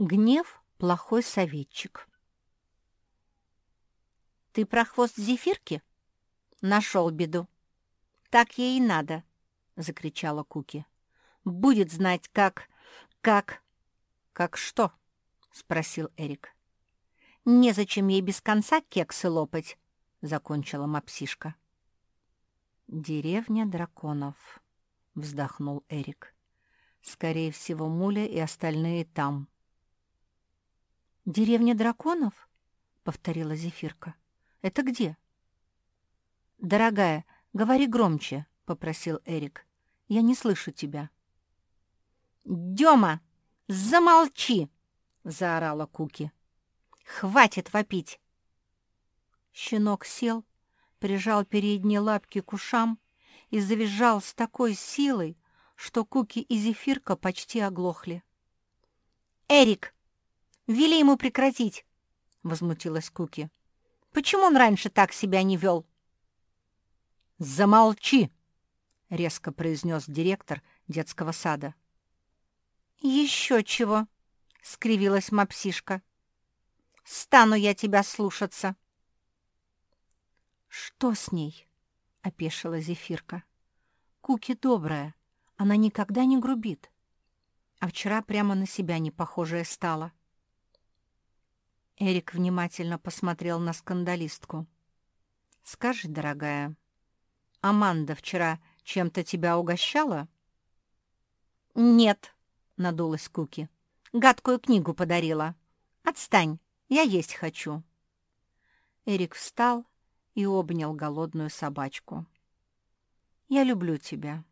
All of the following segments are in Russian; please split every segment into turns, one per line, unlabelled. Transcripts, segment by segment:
Гнев — плохой советчик. «Ты про хвост зефирки?» «Нашел беду». «Так ей и надо», — закричала Куки. «Будет знать, как... как...» «Как что?» — спросил Эрик. «Незачем ей без конца кексы лопать», — закончила мапсишка. «Деревня драконов», — вздохнул Эрик. «Скорее всего, Муля и остальные там». «Деревня драконов?» — повторила Зефирка. «Это где?» «Дорогая, говори громче», — попросил Эрик. «Я не слышу тебя». «Дема, замолчи!» — заорала Куки. «Хватит вопить!» Щенок сел, прижал передние лапки к ушам и завизжал с такой силой, что Куки и Зефирка почти оглохли. «Эрик, Вели ему прекратить!» — возмутилась Куки. «Почему он раньше так себя не вел?» «Замолчи!» — резко произнес директор детского сада. «Еще чего!» — скривилась мапсишка. «Стану я тебя слушаться!» «Что с ней?» — опешила Зефирка. «Куки добрая, она никогда не грубит. А вчера прямо на себя не похожая стала». Эрик внимательно посмотрел на скандалистку. «Скажи, дорогая, Аманда вчера чем-то тебя угощала?» «Нет», — надулась Куки. «Гадкую книгу подарила. Отстань, я есть хочу». Эрик встал и обнял голодную собачку. «Я люблю тебя.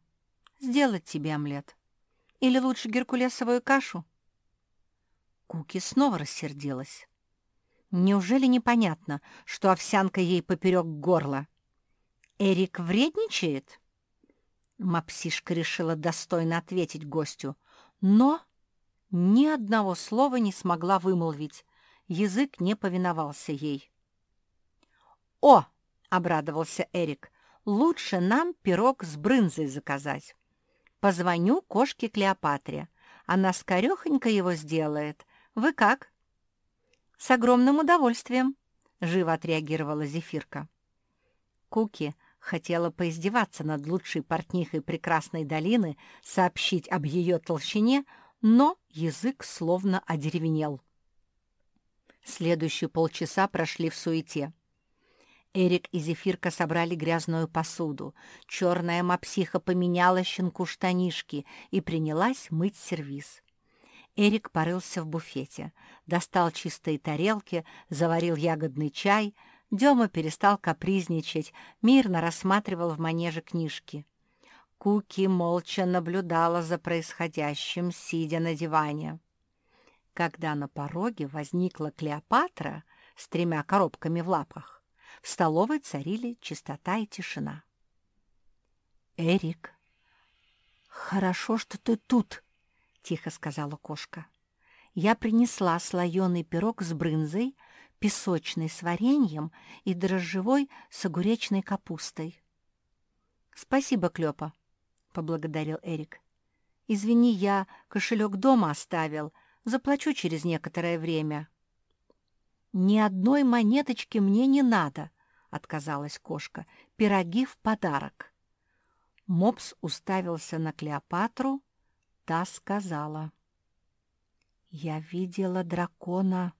Сделать тебе омлет. Или лучше геркулесовую кашу?» Куки снова рассердилась. Неужели непонятно, что овсянка ей поперек горла? Эрик вредничает? Мапсишка решила достойно ответить гостю, но ни одного слова не смогла вымолвить. Язык не повиновался ей. «О!» — обрадовался Эрик. «Лучше нам пирог с брынзой заказать. Позвоню кошке Клеопатре. Она скорехонько его сделает. Вы как?» «С огромным удовольствием», — живо отреагировала Зефирка. Куки хотела поиздеваться над лучшей портнихой прекрасной долины, сообщить об ее толщине, но язык словно одеревенел. Следующие полчаса прошли в суете. Эрик и Зефирка собрали грязную посуду. Черная мапсиха поменяла щенку штанишки и принялась мыть сервиз. Эрик порылся в буфете, достал чистые тарелки, заварил ягодный чай. Дема перестал капризничать, мирно рассматривал в манеже книжки. Куки молча наблюдала за происходящим, сидя на диване. Когда на пороге возникла Клеопатра с тремя коробками в лапах, в столовой царили чистота и тишина. «Эрик, хорошо, что ты тут!» — тихо сказала кошка. «Я принесла слоеный пирог с брынзой, песочный с вареньем и дрожжевой с огуречной капустой». «Спасибо, Клёпа», — поблагодарил Эрик. «Извини, я кошелек дома оставил. Заплачу через некоторое время». «Ни одной монеточки мне не надо», — отказалась кошка. «Пироги в подарок». Мопс уставился на Клеопатру, Та сказала. «Я видела дракона.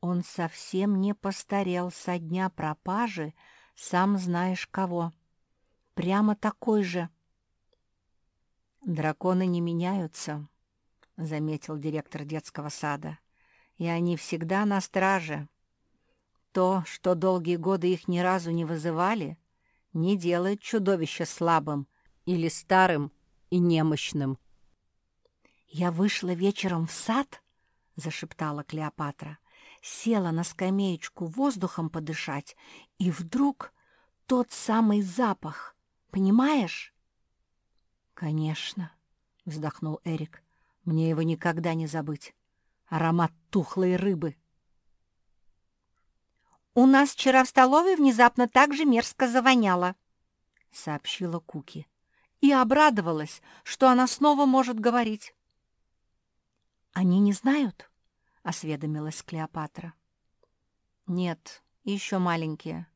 Он совсем не постарел со дня пропажи, сам знаешь кого. Прямо такой же». «Драконы не меняются», — заметил директор детского сада. «И они всегда на страже. То, что долгие годы их ни разу не вызывали, не делает чудовище слабым или старым и немощным. «Я вышла вечером в сад», — зашептала Клеопатра, села на скамеечку воздухом подышать, и вдруг тот самый запах, понимаешь? «Конечно», — вздохнул Эрик, — «мне его никогда не забыть. Аромат тухлой рыбы».
«У нас вчера в столовой внезапно так же мерзко завоняло», —
сообщила Куки и обрадовалась, что она снова может говорить. «А «Они не знают?» — осведомилась Клеопатра. «Нет, еще маленькие.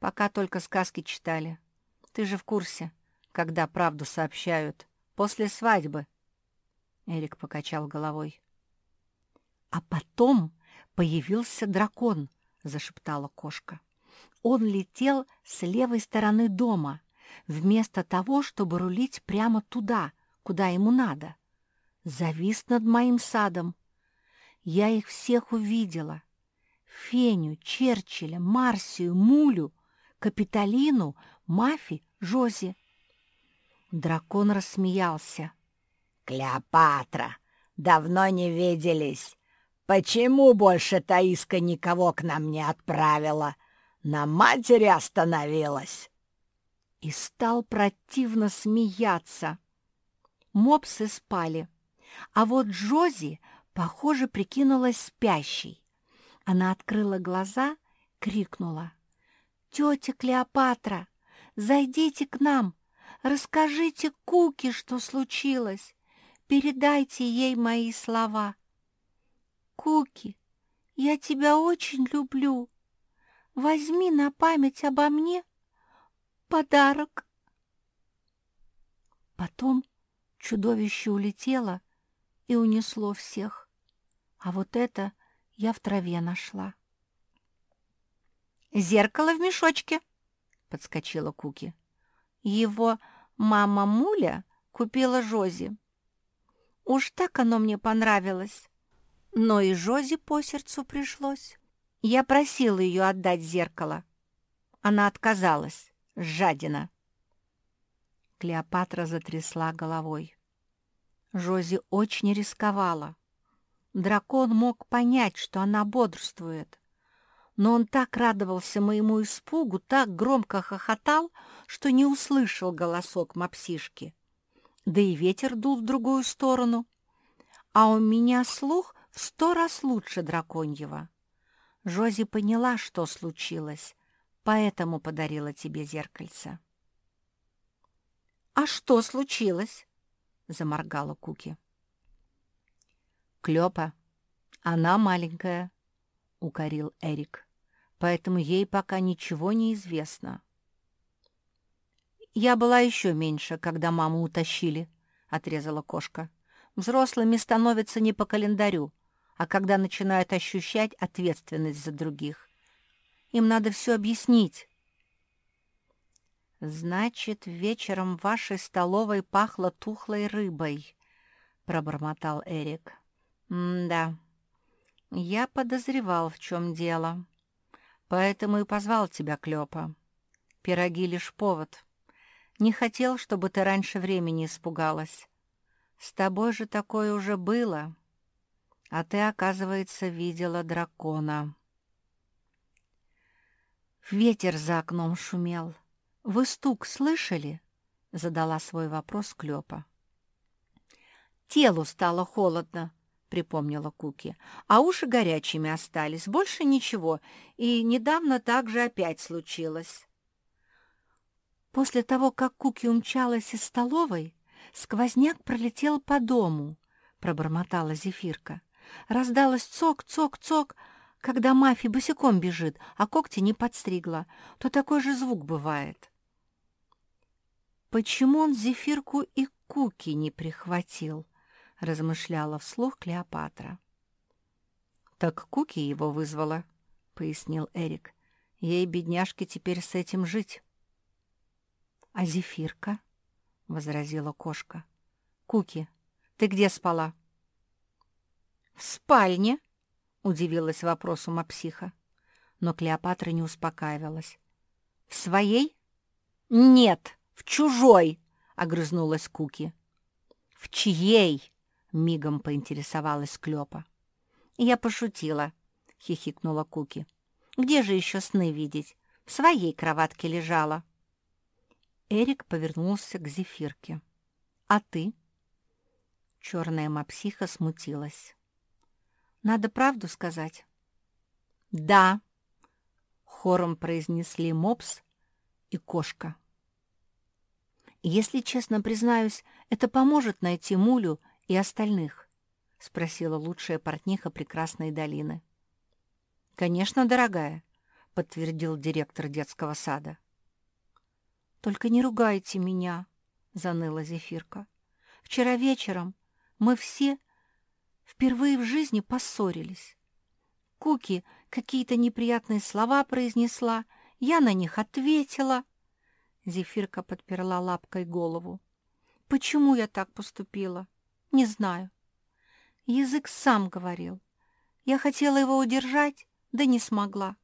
Пока только сказки читали. Ты же в курсе, когда правду сообщают. После свадьбы». Эрик покачал головой. «А потом появился дракон», — зашептала кошка. «Он летел с левой стороны дома, вместо того, чтобы рулить прямо туда, куда ему надо. Завис над моим садом. Я их всех увидела. Феню, Черчилля, Марсию, Мулю, Капитолину, Мафи, Жози. Дракон рассмеялся.
«Клеопатра, давно не виделись. Почему больше Таиска никого к нам не отправила? На матери остановилась!»
И стал противно смеяться. Мопсы спали, а вот Джози, похоже, прикинулась спящей. Она открыла глаза, крикнула. «Тетя Клеопатра, зайдите к нам, расскажите Куки, что случилось, передайте ей мои слова». Куки, я тебя очень люблю. Возьми на память обо мне подарок. Потом чудовище улетело и унесло всех. А вот это я в траве нашла. «Зеркало в мешочке», — подскочила Куки. «Его мама Муля купила Жози. Уж так оно мне понравилось но и Жозе по сердцу пришлось. Я просила ее отдать зеркало. Она отказалась, жадина. Клеопатра затрясла головой. Жози очень рисковала. Дракон мог понять, что она бодрствует. Но он так радовался моему испугу, так громко хохотал, что не услышал голосок мопсишки. Да и ветер дул в другую сторону. А у меня слух в сто раз лучше драконьего. Жози поняла, что случилось, поэтому подарила тебе зеркальце. «А что случилось?» — заморгала Куки. «Клёпа, она маленькая», — укорил Эрик, «поэтому ей пока ничего не известно». «Я была еще меньше, когда маму утащили», — отрезала кошка. «Взрослыми становятся не по календарю, а когда начинают ощущать ответственность за других. Им надо все объяснить. «Значит, вечером в вашей столовой пахло тухлой рыбой», — пробормотал Эрик. «Да, я подозревал, в чем дело. Поэтому и позвал тебя, Клёпа. Пироги — лишь повод. Не хотел, чтобы ты раньше времени испугалась. С тобой же такое уже было». А ты, оказывается, видела дракона. Ветер за окном шумел. Вы стук слышали? Задала свой вопрос Клёпа. Телу стало холодно, припомнила Куки, а уши горячими остались, больше ничего, и недавно так же опять случилось. После того, как Куки умчалась из столовой, сквозняк пролетел по дому, пробормотала Зефирка. Раздалось цок-цок-цок, когда Мафи босиком бежит, а когти не подстригла. То такой же звук бывает. «Почему он зефирку и куки не прихватил?» — размышляла вслух Клеопатра. «Так Куки его вызвала», — пояснил Эрик. «Ей, бедняжке, теперь с этим жить». «А зефирка?» — возразила кошка. «Куки, ты где спала?» «В спальне?» — удивилась вопросу Мапсиха. Но Клеопатра не успокаивалась. «В своей?» «Нет, в чужой!» — огрызнулась Куки. «В чьей?» — мигом поинтересовалась Клёпа. «Я пошутила», — хихикнула Куки. «Где же еще сны видеть? В своей кроватке лежала». Эрик повернулся к Зефирке. «А ты?» Черная мапсиха смутилась. Надо правду сказать. «Да», — хором произнесли мопс и кошка. «Если честно признаюсь, это поможет найти Мулю и остальных», — спросила лучшая портниха прекрасной долины. «Конечно, дорогая», — подтвердил директор детского сада. «Только не ругайте меня», — заныла Зефирка. «Вчера вечером мы все впервые в жизни поссорились. Куки какие-то неприятные слова произнесла, я на них ответила». Зефирка подперла лапкой голову. «Почему я так поступила? Не знаю. Язык сам говорил. Я хотела его удержать, да не смогла.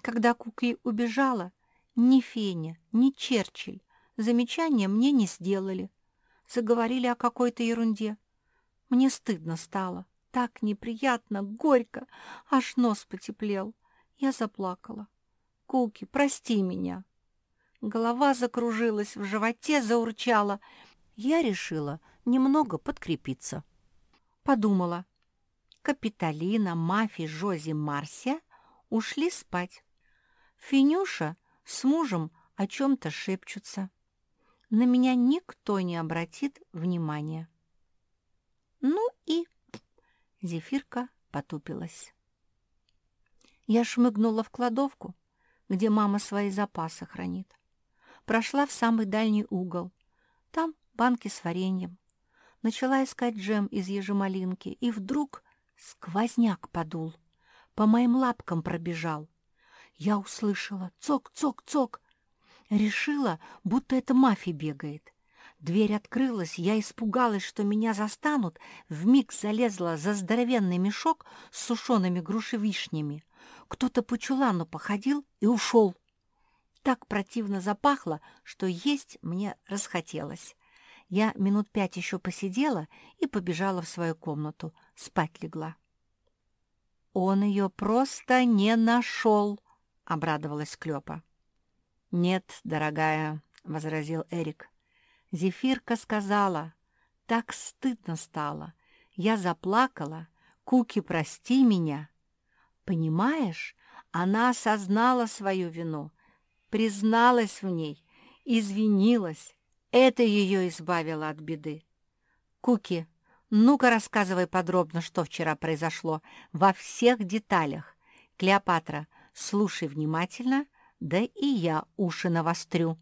Когда Куки убежала, ни Феня, ни Черчилль замечания мне не сделали. Заговорили о какой-то ерунде. Мне стыдно стало. Так неприятно, горько, аж нос потеплел. Я заплакала. Куки, прости меня. Голова закружилась, в животе заурчала. Я решила немного подкрепиться. Подумала. Капитолина, Мафи, Жози, Марся ушли спать. Финюша с мужем о чем-то шепчутся. На меня никто не обратит внимания. Ну и... Зефирка потупилась. Я шмыгнула в кладовку, где мама свои запасы хранит. Прошла в самый дальний угол. Там банки с вареньем. Начала искать джем из ежемалинки, и вдруг сквозняк подул. По моим лапкам пробежал. Я услышала цок-цок-цок. Решила, будто это мафия бегает. Дверь открылась, я испугалась, что меня застанут, вмиг залезла за здоровенный мешок с сушеными грушевишнями. Кто-то по чулану походил и ушел. Так противно запахло, что есть мне расхотелось. Я минут пять еще посидела и побежала в свою комнату, спать легла. Он ее просто не нашел, — обрадовалась Клёпа. «Нет, дорогая», — возразил Эрик. «Зефирка сказала, так стыдно стало. Я заплакала. Куки, прости меня». Понимаешь, она осознала свою вину, призналась в ней, извинилась. Это ее избавило от беды. Куки, ну-ка рассказывай подробно, что вчера произошло, во всех деталях. Клеопатра, Слушай внимательно, да и я уши навострю.